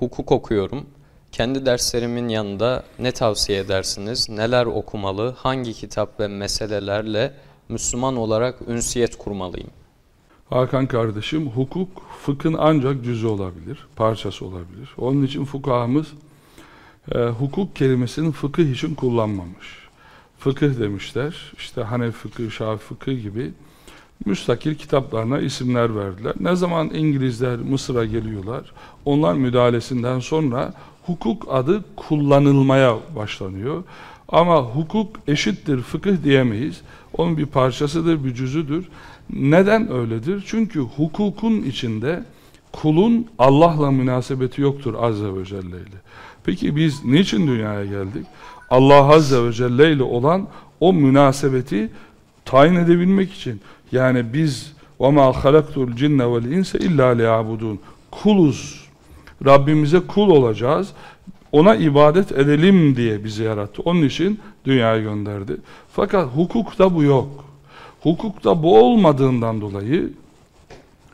hukuk okuyorum. Kendi derslerimin yanında ne tavsiye edersiniz? Neler okumalı? Hangi kitap ve meselelerle Müslüman olarak ünsiyet kurmalıyım? Hakan kardeşim, hukuk fıkhın ancak cüzü olabilir, parçası olabilir. Onun için fukahımız e, hukuk kelimesini fıkıh için kullanmamış. Fıkıh demişler, işte Hanefi fıkıh, Şafi fıkıh gibi müstakil kitaplarına isimler verdiler. Ne zaman İngilizler Mısır'a geliyorlar, onlar müdahalesinden sonra hukuk adı kullanılmaya başlanıyor. Ama hukuk eşittir fıkıh diyemeyiz. Onun bir parçasıdır, bir cüzüdür. Neden öyledir? Çünkü hukukun içinde kulun Allah'la münasebeti yoktur Azze ve Celle ile. Peki biz niçin dünyaya geldik? Allah Azze ve Celle ile olan o münasebeti tayin edebilmek için. Yani biz وَمَا خَلَقْتُ الْجِنَّ وَالْاِنْسَ اِلَّا لِيَعْبُدُونَ Kuluz. Rabbimize kul olacağız. Ona ibadet edelim diye bizi yarattı. Onun için dünyaya gönderdi. Fakat hukukta bu yok. Hukukta bu olmadığından dolayı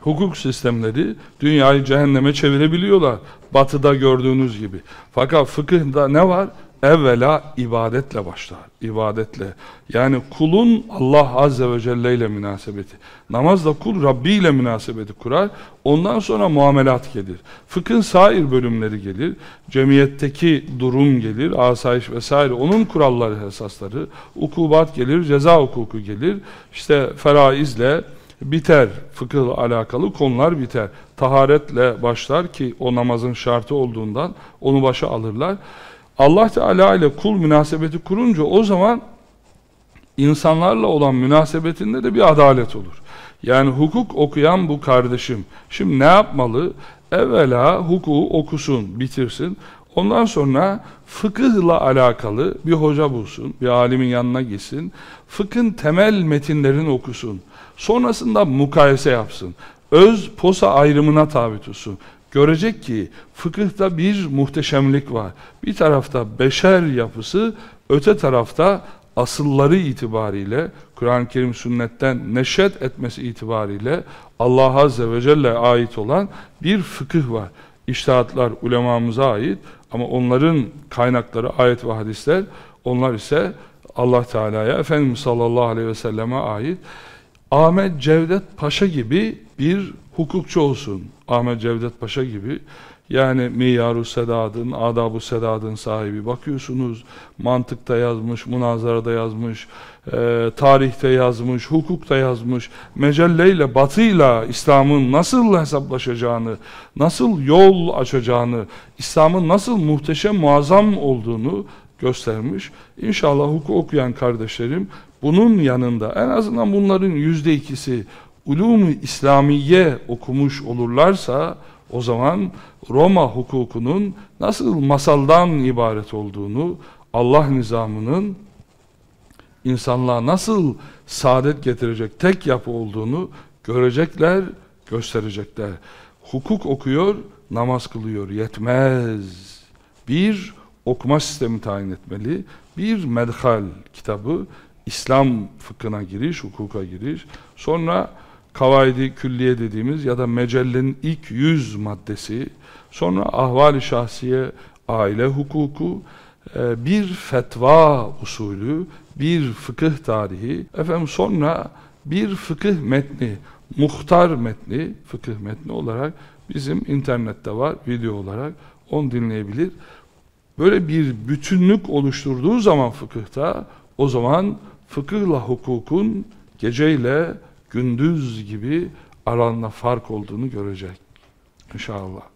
hukuk sistemleri dünyayı cehenneme çevirebiliyorlar. Batıda gördüğünüz gibi. Fakat fıkıhda ne var? Evvela ibadetle başlar. İbadetle. Yani kulun Allah Azze ve Celle ile münasebeti. Namazda kul Rabbi ile münasebeti kurar. Ondan sonra muamelat gelir. Fıkhın sair bölümleri gelir. Cemiyetteki durum gelir. Asayiş vesaire. Onun kuralları, esasları. Ukubat gelir. Ceza hukuku gelir. İşte feraizle biter. Fıkıhla alakalı konular biter. Taharetle başlar ki o namazın şartı olduğundan onu başa alırlar. Allah Teala ile kul münasebeti kurunca o zaman insanlarla olan münasebetinde de bir adalet olur. Yani hukuk okuyan bu kardeşim şimdi ne yapmalı? Evvela hukuku okusun, bitirsin. Ondan sonra fıkıhla alakalı bir hoca bulsun, bir alimin yanına gitsin. Fıkhın temel metinlerini okusun. Sonrasında mukayese yapsın. Öz posa ayrımına tabi tutsun görecek ki fıkıhta bir muhteşemlik var. Bir tarafta beşer yapısı, öte tarafta asılları itibariyle, Kur'an-ı Kerim sünnetten neşet etmesi itibariyle Allah Azze ve Celle ait olan bir fıkıh var. İştihatlar ulemamıza ait ama onların kaynakları ayet ve hadisler, onlar ise Allah Teala'ya, Efendimiz sallallahu aleyhi ve selleme ait. Ahmet Cevdet Paşa gibi bir hukukçu olsun. Ahmet Cevdet Paşa gibi. Yani Miyaru Sedad'ın, Adab-ı Sedad'ın sahibi. Bakıyorsunuz mantıkta yazmış, münazarada yazmış, e, tarihte yazmış, hukukta yazmış. Mecelleyle, batıyla İslam'ın nasıl hesaplaşacağını, nasıl yol açacağını, İslam'ın nasıl muhteşem, muazzam olduğunu göstermiş. İnşallah hukuk okuyan kardeşlerim bunun yanında en azından bunların yüzde ikisi ulûm-u İslamiye okumuş olurlarsa o zaman Roma hukukunun nasıl masaldan ibaret olduğunu, Allah nizamının insanlığa nasıl saadet getirecek tek yapı olduğunu görecekler, gösterecekler. Hukuk okuyor, namaz kılıyor, yetmez. Bir, okuma sistemi tayin etmeli. Bir, medhal kitabı, İslam fıkhına giriş, hukuka giriş. Sonra kavaidi külliye dediğimiz ya da mecellenin ilk yüz maddesi, sonra ahval-i şahsiye, aile hukuku, e, bir fetva usulü, bir fıkıh tarihi, efendim sonra bir fıkıh metni, muhtar metni, fıkıh metni olarak bizim internette var, video olarak, onu dinleyebilir. Böyle bir bütünlük oluşturduğu zaman fıkıhta, o zaman fıkıhla hukukun geceyle gündüz gibi aranla fark olduğunu görecek. İnşallah.